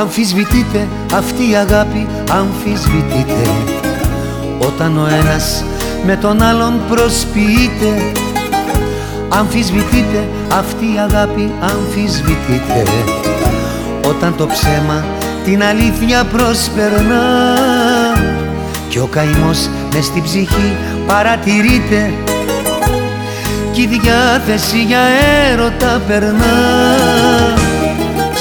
Αμφισβητείτε αυτή η αγάπη, αμφισβητείτε. Όταν ο ένας με τον άλλον προσποιείται Αμφισβητείτε αυτή η αγάπη, αμφισβητείτε. Όταν το ψέμα την αλήθεια προσπερνά Κι ο καημός μες στην ψυχή παρατηρείται Κι η διάθεση για έρωτα περνά.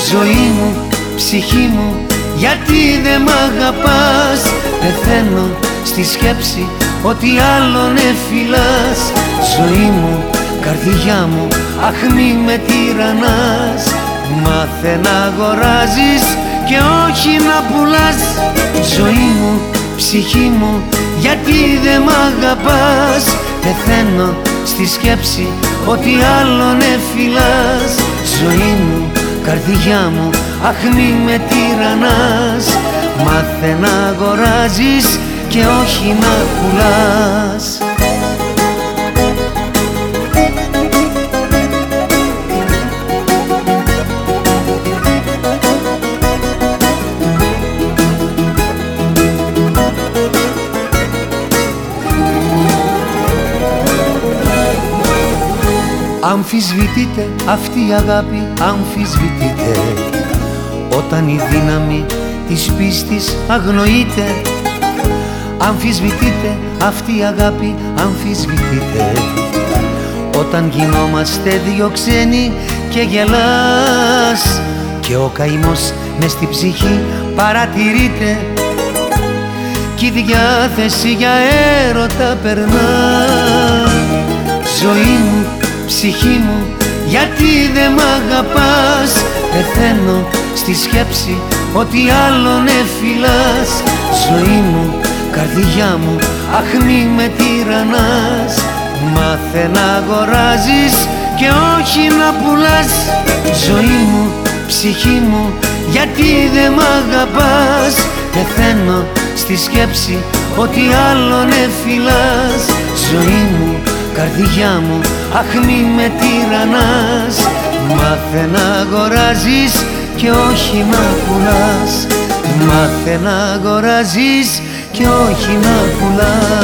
Ζωή μου, ψυχή μου, γιατί δεν μ' αγαπάς. Πεθαίνω στη σκέψη ότι άλλον εφυλάς. Ζωή μου, καρδιά μου, αχ μη με τυραννάς. Μάθε να αγοράζεις και όχι να πουλάς. Ζωή μου, ψυχή μου, γιατί δεν μ' αγαπάς. Πεθαίνω στη σκέψη ότι άλλον εφυλάς. Ζωή μου, καρδιά μου, αχ μη με τυραννάς Μάθε να αγοράζεις και όχι να πουλάς. Αμφισβητείτε αυτή η αγάπη, αμφισβητείτε Όταν η δύναμη της πίστης αγνοείται. Αμφισβητείτε αυτή η αγάπη, αμφισβητείτε. Όταν γινόμαστε δυο ξένοι και γελάς Και ο καημός μες στη ψυχή παρατηρείται Κι η διάθεση για έρωτα περνά. Ζωή μου, ψυχή μου, γιατί δεν μ' αγαπάς; Πεθαίνω στη σκέψη ότι άλλον εφυλάς Ζωή μου, καρδιά μου, αχ μη με τυραννάς. Μάθε να αγοράζεις και όχι να πουλάς. Ζωή μου, ψυχή μου, γιατί δεν μ' αγαπάς. Πεθαίνω στη σκέψη ότι άλλον εφυλάς Ζωή μου, καρδιά μου, αχ μη με τυραννάς. Μάθε να αγοράζεις και όχι να πουλάς Μάθε να αγοράζεις και όχι να πουλάς